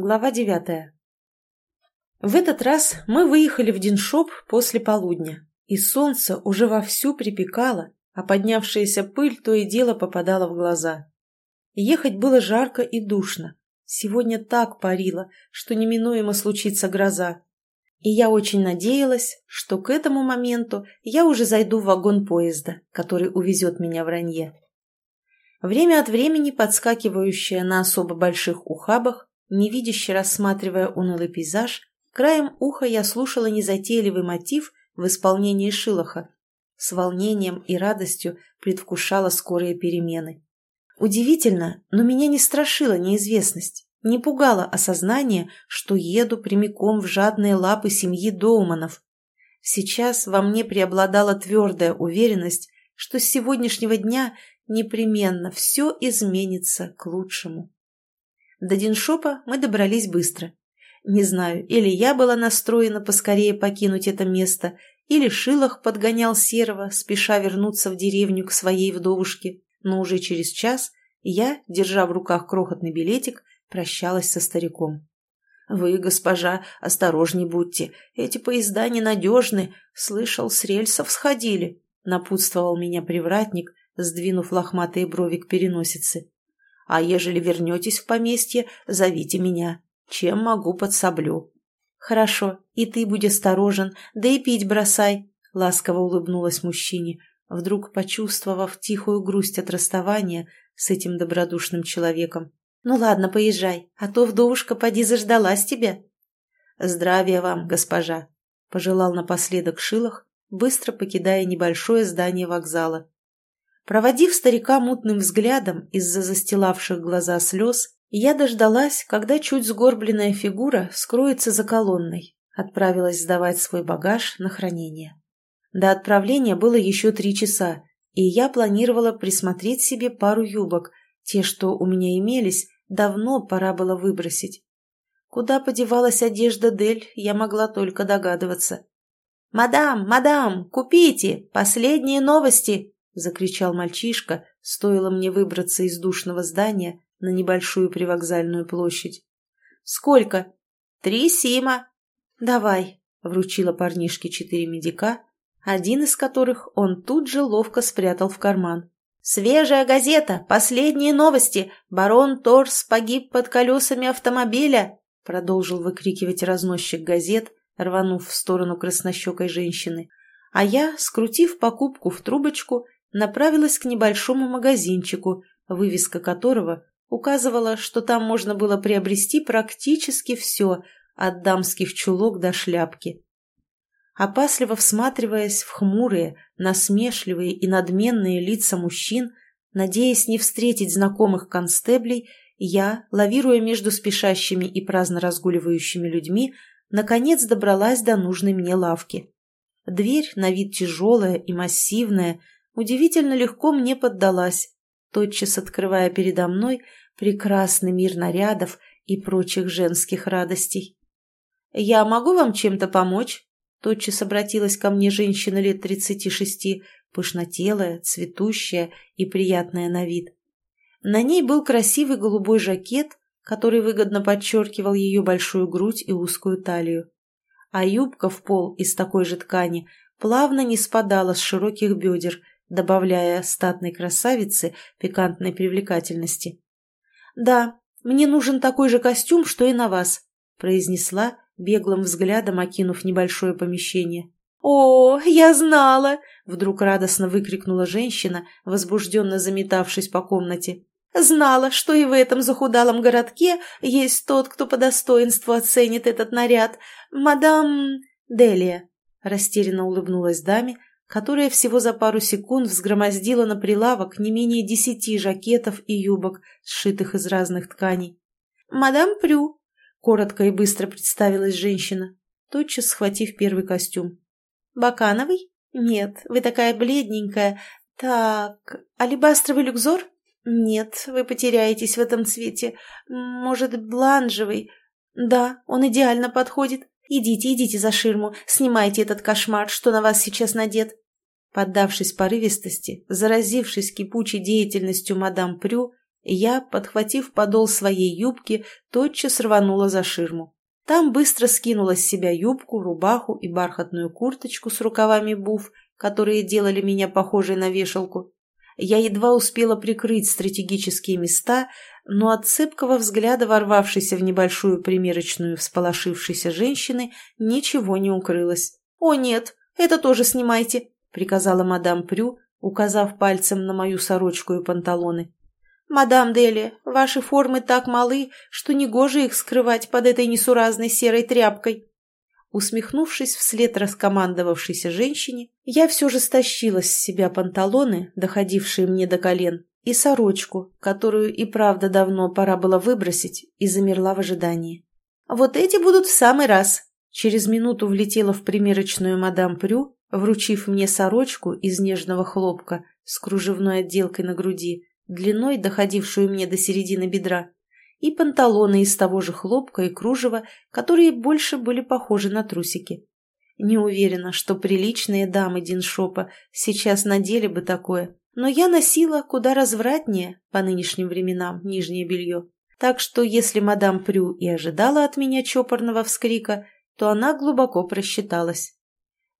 Глава девятая. В этот раз мы выехали в Диншоп после полудня, и солнце уже вовсю припекало, а поднявшаяся пыль то и дело попадала в глаза. Ехать было жарко и душно. Сегодня так парило, что неминуемо случится гроза. И я очень надеялась, что к этому моменту я уже зайду в вагон поезда, который увезет меня в Ранье. Время от времени подскакивающая на особо больших ухабах Невидяще рассматривая унылый пейзаж, краем уха я слушала незатейливый мотив в исполнении Шилоха. С волнением и радостью предвкушала скорые перемены. Удивительно, но меня не страшила неизвестность, не пугало осознание, что еду прямиком в жадные лапы семьи Доуманов. Сейчас во мне преобладала твердая уверенность, что с сегодняшнего дня непременно все изменится к лучшему. До Диншопа мы добрались быстро. Не знаю, или я была настроена поскорее покинуть это место, или Шилах подгонял Серого, спеша вернуться в деревню к своей вдовушке, но уже через час я, держа в руках крохотный билетик, прощалась со стариком. «Вы, госпожа, осторожней будьте, эти поезда ненадежны, слышал, с рельсов сходили», — напутствовал меня привратник, сдвинув лохматые брови к переносице. А ежели вернетесь в поместье, зовите меня. Чем могу, подсоблю». «Хорошо, и ты будь осторожен, да и пить бросай», — ласково улыбнулась мужчине, вдруг почувствовав тихую грусть от расставания с этим добродушным человеком. «Ну ладно, поезжай, а то вдовушка поди заждалась тебя». «Здравия вам, госпожа», — пожелал напоследок Шилах, быстро покидая небольшое здание вокзала. Проводив старика мутным взглядом из-за застилавших глаза слез, я дождалась, когда чуть сгорбленная фигура скроется за колонной, отправилась сдавать свой багаж на хранение. До отправления было еще три часа, и я планировала присмотреть себе пару юбок, те, что у меня имелись, давно пора было выбросить. Куда подевалась одежда Дель, я могла только догадываться. «Мадам, мадам, купите! Последние новости!» Закричал мальчишка, стоило мне выбраться из душного здания на небольшую привокзальную площадь. «Сколько?» «Три сима». «Давай», — вручила парнишке четыре медика, один из которых он тут же ловко спрятал в карман. «Свежая газета! Последние новости! Барон Торс погиб под колесами автомобиля!» Продолжил выкрикивать разносчик газет, рванув в сторону краснощекой женщины. А я, скрутив покупку в трубочку, направилась к небольшому магазинчику, вывеска которого указывала, что там можно было приобрести практически все, от дамских чулок до шляпки. Опасливо всматриваясь в хмурые, насмешливые и надменные лица мужчин, надеясь не встретить знакомых констеблей, я, лавируя между спешащими и праздно разгуливающими людьми, наконец добралась до нужной мне лавки. Дверь, на вид тяжелая и массивная, удивительно легко мне поддалась, тотчас открывая передо мной прекрасный мир нарядов и прочих женских радостей. «Я могу вам чем-то помочь?» Тотчас обратилась ко мне женщина лет тридцати шести, пышнотелая, цветущая и приятная на вид. На ней был красивый голубой жакет, который выгодно подчеркивал ее большую грудь и узкую талию. А юбка в пол из такой же ткани плавно не спадала с широких бедер добавляя статной красавице пикантной привлекательности. «Да, мне нужен такой же костюм, что и на вас», произнесла, беглым взглядом окинув небольшое помещение. «О, я знала!» — вдруг радостно выкрикнула женщина, возбужденно заметавшись по комнате. «Знала, что и в этом захудалом городке есть тот, кто по достоинству оценит этот наряд. Мадам Делия!» Растерянно улыбнулась даме, которая всего за пару секунд взгромоздила на прилавок не менее десяти жакетов и юбок, сшитых из разных тканей. «Мадам Прю», — коротко и быстро представилась женщина, тотчас схватив первый костюм. «Бакановый? Нет, вы такая бледненькая. Так, алебастровый люкзор? Нет, вы потеряетесь в этом цвете. Может, бланжевый? Да, он идеально подходит. «Идите, идите за ширму, снимайте этот кошмар, что на вас сейчас надет». Поддавшись порывистости, заразившись кипучей деятельностью мадам Прю, Я, подхватив подол своей юбки, тотчас рванула за ширму. Там быстро скинула с себя юбку, рубаху и бархатную курточку с рукавами буф, которые делали меня похожей на вешалку. Я едва успела прикрыть стратегические места, но от цепкого взгляда ворвавшейся в небольшую примерочную всполошившейся женщины ничего не укрылось. «О, нет, это тоже снимайте!» — приказала мадам Прю, указав пальцем на мою сорочку и панталоны. «Мадам Дели, ваши формы так малы, что негоже их скрывать под этой несуразной серой тряпкой». Усмехнувшись вслед раскомандовавшейся женщине, я все же стащила с себя панталоны, доходившие мне до колен, и сорочку, которую и правда давно пора было выбросить, и замерла в ожидании. «Вот эти будут в самый раз!» Через минуту влетела в примерочную мадам Прю, вручив мне сорочку из нежного хлопка с кружевной отделкой на груди, длиной, доходившую мне до середины бедра, и панталоны из того же хлопка и кружева, которые больше были похожи на трусики. Не уверена, что приличные дамы Диншопа сейчас надели бы такое, но я носила куда развратнее по нынешним временам нижнее белье. Так что если мадам Прю и ожидала от меня чопорного вскрика, то она глубоко просчиталась.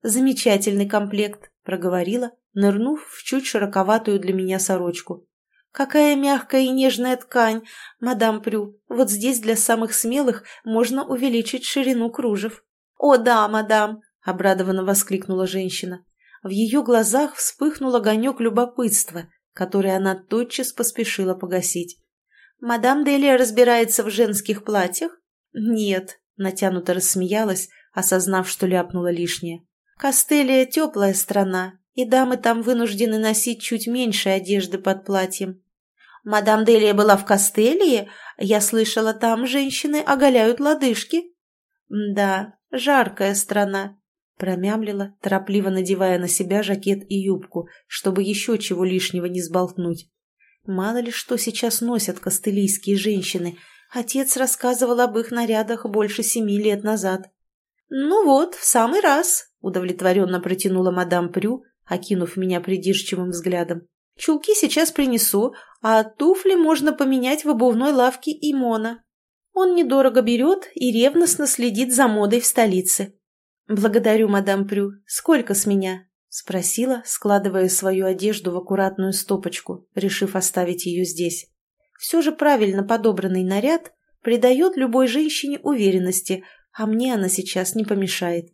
«Замечательный комплект», — проговорила, нырнув в чуть широковатую для меня сорочку. «Какая мягкая и нежная ткань, мадам Прю! Вот здесь для самых смелых можно увеличить ширину кружев». «О, да, мадам!» — обрадованно воскликнула женщина. В ее глазах вспыхнул огонек любопытства, который она тотчас поспешила погасить. «Мадам Делия разбирается в женских платьях?» «Нет», — натянуто рассмеялась, осознав, что ляпнула лишнее. «Костелия — теплая страна, и дамы там вынуждены носить чуть меньше одежды под платьем. Мадам Делия была в Костелии? Я слышала, там женщины оголяют лодыжки. Да, жаркая страна, промямлила, торопливо надевая на себя жакет и юбку, чтобы еще чего лишнего не сболтнуть. Мало ли что сейчас носят костылийские женщины. Отец рассказывал об их нарядах больше семи лет назад. «Ну вот, в самый раз», — удовлетворенно протянула мадам Прю, окинув меня придирчивым взглядом. «Чулки сейчас принесу, а туфли можно поменять в обувной лавке Имона. Он недорого берет и ревностно следит за модой в столице». «Благодарю, мадам Прю. Сколько с меня?» — спросила, складывая свою одежду в аккуратную стопочку, решив оставить ее здесь. Все же правильно подобранный наряд придает любой женщине уверенности, а мне она сейчас не помешает.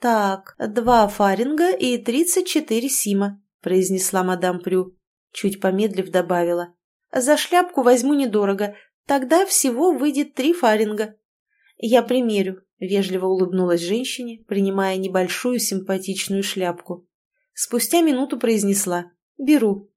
«Так, два фаринга и тридцать четыре сима», — произнесла мадам Прю. Чуть помедлив добавила. «За шляпку возьму недорого, тогда всего выйдет три фаринга». «Я примерю», — вежливо улыбнулась женщине, принимая небольшую симпатичную шляпку. Спустя минуту произнесла «Беру».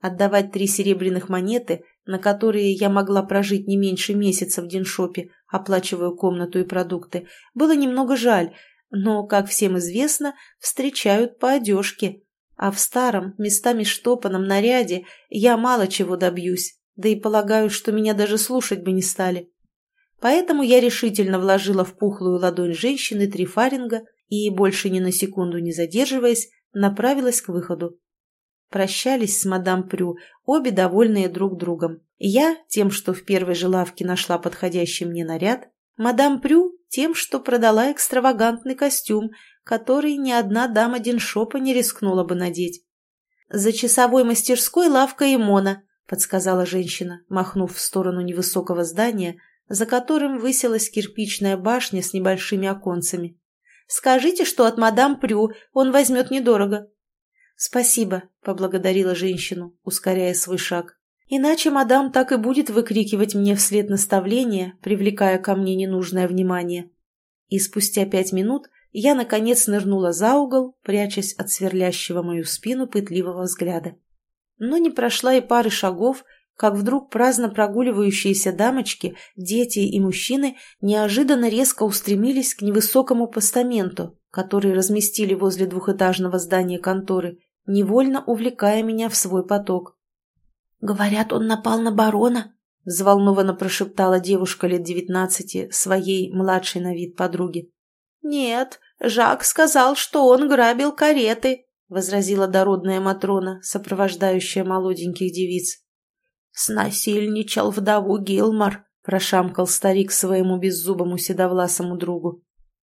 Отдавать три серебряных монеты, на которые я могла прожить не меньше месяца в Диншопе, оплачивая комнату и продукты, было немного жаль, но, как всем известно, встречают по одежке, а в старом, местами штопанном наряде я мало чего добьюсь, да и полагаю, что меня даже слушать бы не стали. Поэтому я решительно вложила в пухлую ладонь женщины три фаринга и, больше ни на секунду не задерживаясь, направилась к выходу. Прощались с мадам Прю, обе довольные друг другом. Я тем, что в первой же лавке нашла подходящий мне наряд, мадам Прю тем, что продала экстравагантный костюм, который ни одна дама Диншопа не рискнула бы надеть. «За часовой мастерской лавка Имона», — подсказала женщина, махнув в сторону невысокого здания, за которым высилась кирпичная башня с небольшими оконцами. «Скажите, что от мадам Прю он возьмет недорого». «Спасибо», — поблагодарила женщину, ускоряя свой шаг. Иначе мадам так и будет выкрикивать мне вслед наставления, привлекая ко мне ненужное внимание. И спустя пять минут я, наконец, нырнула за угол, прячась от сверлящего мою спину пытливого взгляда. Но не прошла и пары шагов, как вдруг праздно прогуливающиеся дамочки, дети и мужчины неожиданно резко устремились к невысокому постаменту, который разместили возле двухэтажного здания конторы, невольно увлекая меня в свой поток. «Говорят, он напал на барона», — взволнованно прошептала девушка лет девятнадцати своей младшей на вид подруге. «Нет, Жак сказал, что он грабил кареты», — возразила дородная Матрона, сопровождающая молоденьких девиц. Снасильничал вдову Гилмор, прошамкал старик своему беззубому седовласому другу.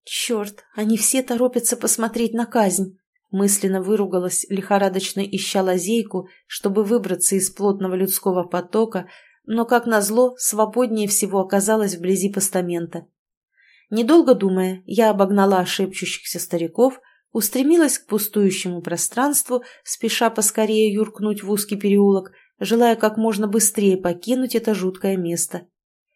Черт, они все торопятся посмотреть на казнь. Мысленно выругалась, лихорадочно ища лазейку, чтобы выбраться из плотного людского потока, но, как назло, свободнее всего оказалось вблизи постамента. Недолго думая, я обогнала шепчущихся стариков, устремилась к пустующему пространству, спеша поскорее юркнуть в узкий переулок, желая как можно быстрее покинуть это жуткое место.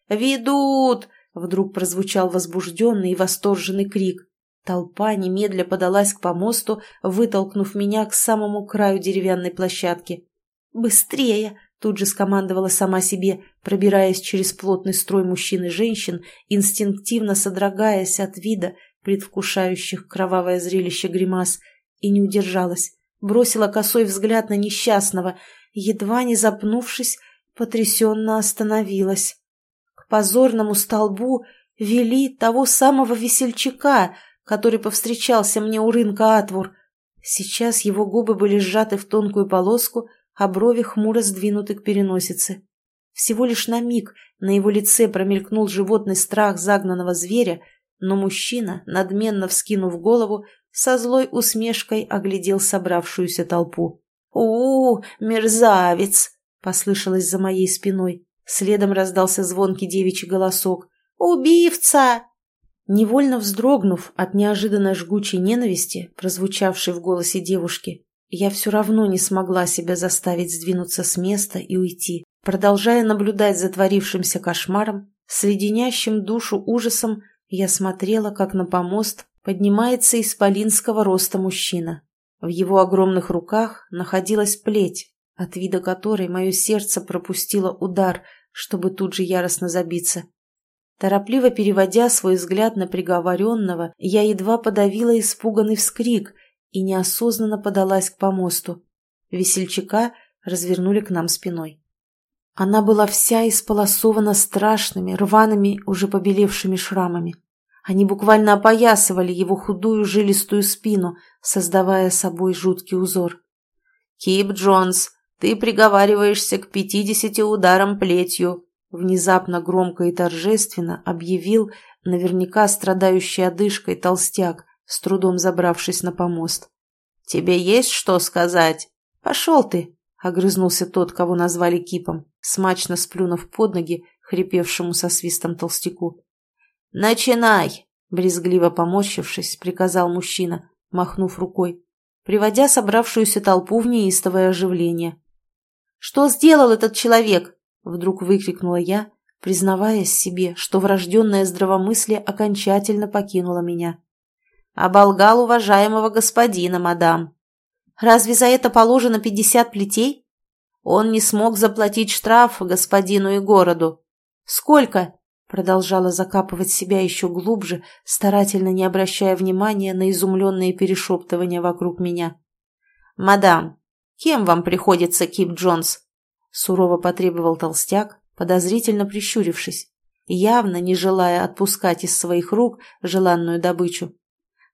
«Ведут!» — вдруг прозвучал возбужденный и восторженный крик. Толпа немедля подалась к помосту, вытолкнув меня к самому краю деревянной площадки. «Быстрее!» — тут же скомандовала сама себе, пробираясь через плотный строй мужчин и женщин, инстинктивно содрогаясь от вида, предвкушающих кровавое зрелище гримас, и не удержалась. Бросила косой взгляд на несчастного, едва не запнувшись, потрясенно остановилась. К позорному столбу вели того самого весельчака, который повстречался мне у рынка Атвур. Сейчас его губы были сжаты в тонкую полоску, а брови хмуро сдвинуты к переносице. Всего лишь на миг на его лице промелькнул животный страх загнанного зверя, но мужчина, надменно вскинув голову, со злой усмешкой оглядел собравшуюся толпу. у, -у мерзавец!» — послышалось за моей спиной. Следом раздался звонкий девичий голосок. «Убивца!» Невольно вздрогнув от неожиданно жгучей ненависти, прозвучавшей в голосе девушки, я все равно не смогла себя заставить сдвинуться с места и уйти, продолжая наблюдать за творившимся кошмаром, с душу ужасом я смотрела, как на помост поднимается исполинского роста мужчина. В его огромных руках находилась плеть, от вида которой мое сердце пропустило удар, чтобы тут же яростно забиться. Торопливо переводя свой взгляд на приговоренного, я едва подавила испуганный вскрик и неосознанно подалась к помосту. Весельчака развернули к нам спиной. Она была вся исполосована страшными, рваными, уже побелевшими шрамами. Они буквально опоясывали его худую жилистую спину, создавая собой жуткий узор. «Кип Джонс, ты приговариваешься к пятидесяти ударам плетью», внезапно громко и торжественно объявил наверняка страдающий одышкой толстяк, с трудом забравшись на помост. «Тебе есть что сказать? Пошел ты!» — огрызнулся тот, кого назвали Кипом, смачно сплюнув под ноги хрипевшему со свистом толстяку. «Начинай!» — брезгливо поморщившись, приказал мужчина, махнув рукой, приводя собравшуюся толпу в неистовое оживление. «Что сделал этот человек?» Вдруг выкрикнула я, признаваясь себе, что врожденное здравомыслие окончательно покинуло меня. «Оболгал уважаемого господина, мадам. Разве за это положено пятьдесят плетей? Он не смог заплатить штраф господину и городу. Сколько?» Продолжала закапывать себя еще глубже, старательно не обращая внимания на изумленные перешептывания вокруг меня. «Мадам, кем вам приходится Кип Джонс?» Сурово потребовал толстяк, подозрительно прищурившись, явно не желая отпускать из своих рук желанную добычу.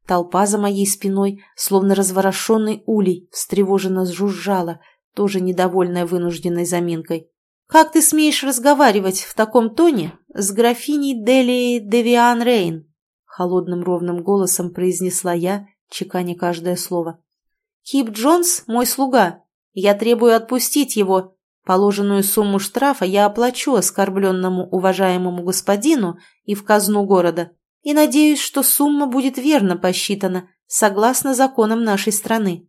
Толпа за моей спиной, словно разворошенный улей, встревоженно сжужжала, тоже недовольная вынужденной заминкой. «Как ты смеешь разговаривать в таком тоне с графиней Дели Девиан Рейн?» Холодным ровным голосом произнесла я, чеканя каждое слово. «Кип Джонс – мой слуга. Я требую отпустить его Положенную сумму штрафа я оплачу оскорбленному уважаемому господину и в казну города, и надеюсь, что сумма будет верно посчитана, согласно законам нашей страны».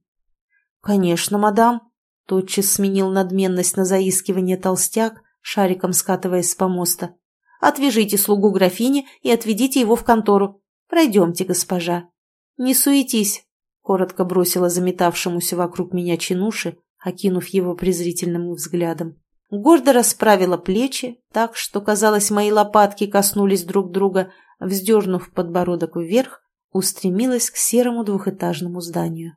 «Конечно, мадам», — тотчас сменил надменность на заискивание толстяк, шариком скатываясь с помоста. «Отвяжите слугу графини и отведите его в контору. Пройдемте, госпожа». «Не суетись», — коротко бросила заметавшемуся вокруг меня чинуши, окинув его презрительным взглядом. Гордо расправила плечи, так что, казалось, мои лопатки коснулись друг друга, вздернув подбородок вверх, устремилась к серому двухэтажному зданию.